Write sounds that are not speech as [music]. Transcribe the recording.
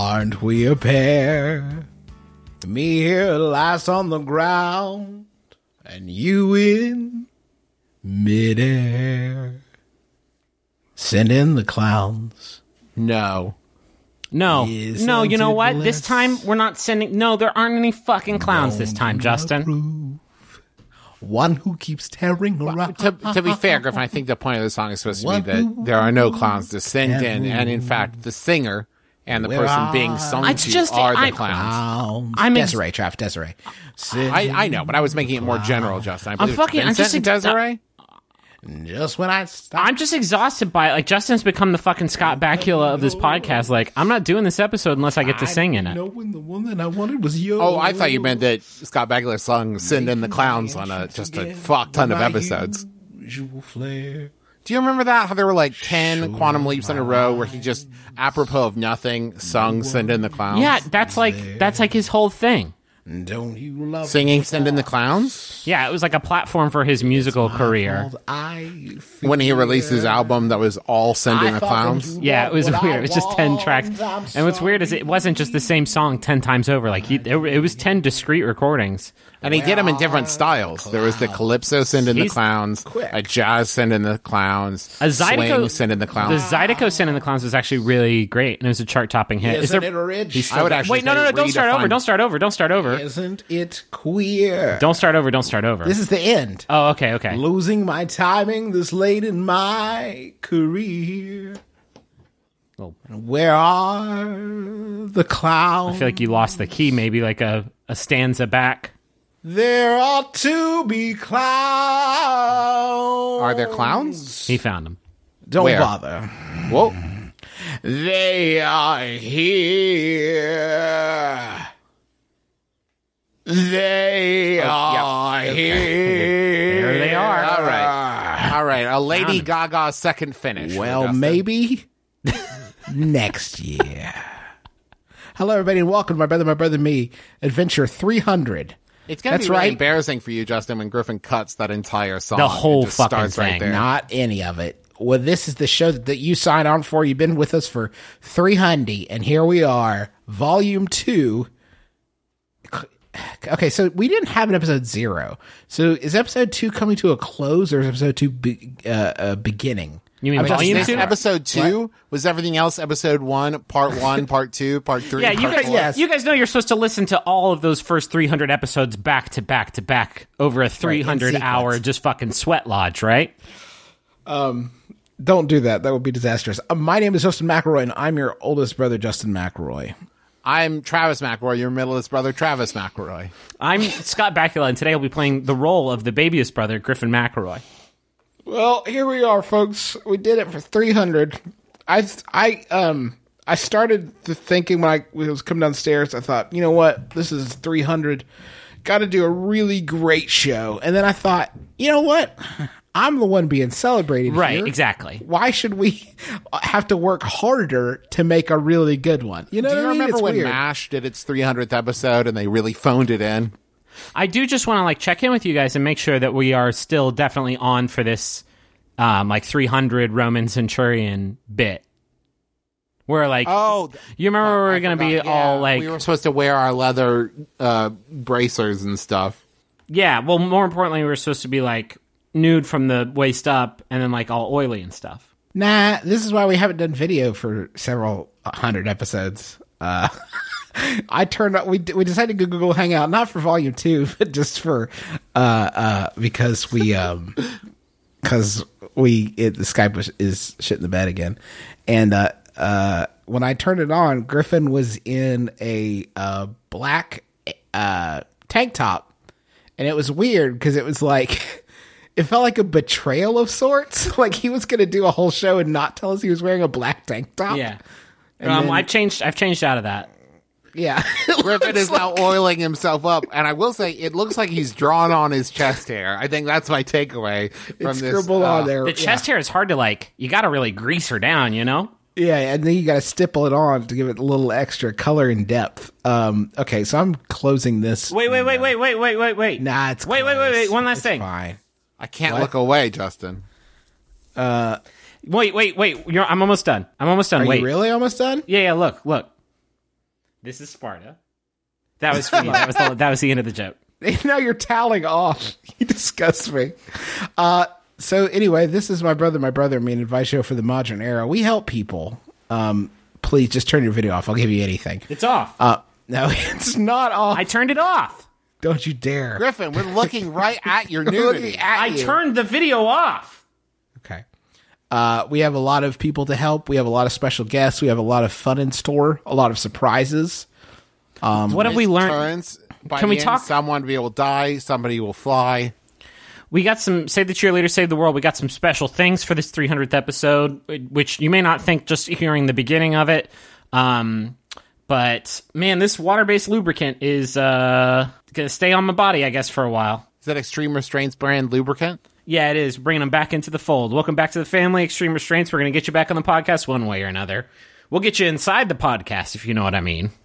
Aren't we a pair? Me here last on the ground, and you in midair. Send in the clowns. No. No, Isn't no. You know what? This time we're not sending. No, there aren't any fucking clowns this time, Justin. One who keeps tearing around. To, to be fair, Griffin, I think the point of the song is supposed to be that there are no clowns to send in, and in fact, the singer and the Where person being sung It's to just- are the I- clowns. Clowns. I'm ex- Desiree, Traff, Desiree. I, I know, but I was making it more general, Justin. I believe it's fucking- I'm just and ex- Desiree. Just when I stop. I'm just exhausted by it. Like Justin's become the fucking Scott Bakula of this podcast. Like I'm not doing this episode unless I get to sing in it. Knowing the woman I wanted was you. Oh, I thought you meant that Scott Bakula sung "Send in the Clowns" on a just a fuck ton of episodes. Usual flair. Do you remember that? How there were like ten quantum leaps in a row where he just, apropos of nothing, sung "Send in the Clowns." Yeah, that's like that's like his whole thing. Don't you love singing "Send in the Clowns" Yeah, it was like a platform for his musical career. I when he released his album that was all "Send in the Clowns." Yeah, it was weird. It was just ten tracks, and what's weird is it wasn't just the same song ten times over. Like he, it, it was ten discrete recordings. And he did them in different styles. There was the calypso "Send in the Clowns," a jazz "Send in the Clowns," A Zydeco swing "Send in the clowns. The Zydeco "Send in the Clowns" was actually really great, and it was a chart-topping hit. Is Isn't there- it rich? I would actually Wait, no, no, no! Don't start over! Don't start over! Don't start over! Isn't it queer? Don't start over! Don't start over! This is the end. oh, okay, okay. Losing my timing this late in my career. Well, Where are the clowns? I feel like you lost the key, maybe like a, a stanza back. There ought to be clowns. Are there clowns? He found them. Don't Where? bother. Whoa! They are here. They oh, are [laughs] here. There they are. All right, all right. A Lady Gaga second finish. Well, maybe [laughs] next year. Hello, everybody, and welcome to My Brother, My Brother, Me Adventure 300. It's gonna That's be really right. embarrassing for you, Justin, when Griffin cuts that entire song. The whole fucking starts right thing. there. Not any of it. Well, this is the show that you signed on for. You've been with us for 300, and here we are, Volume 2. Okay, so we didn't have an episode zero. So is episode two coming to a close, or is episode two be, uh, uh, beginning? You mean I'm volume two? episode two was everything else. Episode one, part one, part two, part three. Yeah, you part guys, four. yes. you guys know you're supposed to listen to all of those first 300 episodes back to back to back over a 300 hour just fucking sweat lodge, right? Um, Don't do that. That would be disastrous. Uh, my name is Justin McElroy, and I'm your oldest brother, Justin McElroy. I'm Travis McElroy, your middleest brother, Travis McElroy. I'm Scott Bakula, and today I'll be playing the role of the babyest brother, Griffin McElroy. Well, here we are, folks. We did it for 300. I I um I started the thinking when I was coming downstairs. I thought, you know what, this is 300. Got to do a really great show. And then I thought, you know what, I'm the one being celebrated. Right, here. exactly. Why should we have to work harder to make a really good one? You know, Do what you I mean? remember It's when weird. MASH did its 300th episode and they really phoned it in? I do just want to like check in with you guys and make sure that we are still definitely on for this um, like 300 Roman centurion bit. Where like Oh, you remember we I were going to be forgot. all like we were supposed to wear our leather uh, bracers and stuff. yeah, well more importantly we were supposed to be like nude from the waist up and then like all oily and stuff. Nah, this is why we haven't done video for several hundred episodes. Uh, [laughs] I turned up. We we decided to go Google Hangout not for Volume Two, [laughs] but just for uh uh because we um [laughs] because we it, the Skype was, is shit in the bed again, and uh uh when I turned it on, Griffin was in a uh black uh tank top, and it was weird because it was like. It felt like a betrayal of sorts. [laughs] Like he was going to do a whole show and not tell us he was wearing a black tank top. Yeah. Um, then- I've changed I've changed out of that. yeah. [laughs] Griffin is now oiling himself up, and I will say it looks like he's drawn on his chest hair. I think that's my takeaway from It's this. uh, on there. The chest hair is hard to like you got to really grease her down, you know? Yeah, and then you got to stipple it on to give it a little extra color and depth. Um, okay, so I'm closing this. Wait, wait, wait, wait, wait, wait, wait, wait. Nah, it's Wait, wait, wait, wait, one last It's thing. Fine. I can't look away, Justin. Wait, wait, wait. You're, I'm almost done. I'm almost done. Are wait. you really almost done? Yeah, yeah, look, look. This is Sparta. That was for me. that was the, that was the end of the joke. [laughs] now you're toweling off. [laughs] You disgust me. Uh, so anyway, this is my brother, my brother, me, an advice show for the modern era. We help people. Um, please just turn your video off. I'll give you anything. It's off. Uh, no, [laughs] it's not off. I turned it off. Don't you dare. Griffin, we're looking right [laughs] at your We're nudity. at I you. turned the video off. Okay. Uh, we have a lot of people to help. We have a lot of special guests. We have a lot of fun in store. A lot of surprises. Um, what have we learned? Turns. By Can we end, talk- Someone will die. Somebody will fly. We got some Save the Cheerleader, Save the World. We got some special things for this 300th episode, which you may not think just hearing the beginning of it. Um, but man, this water based lubricant is uh, going to stay on my body, I guess, for a while. Is that Extreme Restraints brand lubricant? Yeah, it is. Bringing them back into the fold. Welcome back to the family, Extreme Restraints. We're going to get you back on the podcast one way or another. We'll get you inside the podcast, if you know what I mean.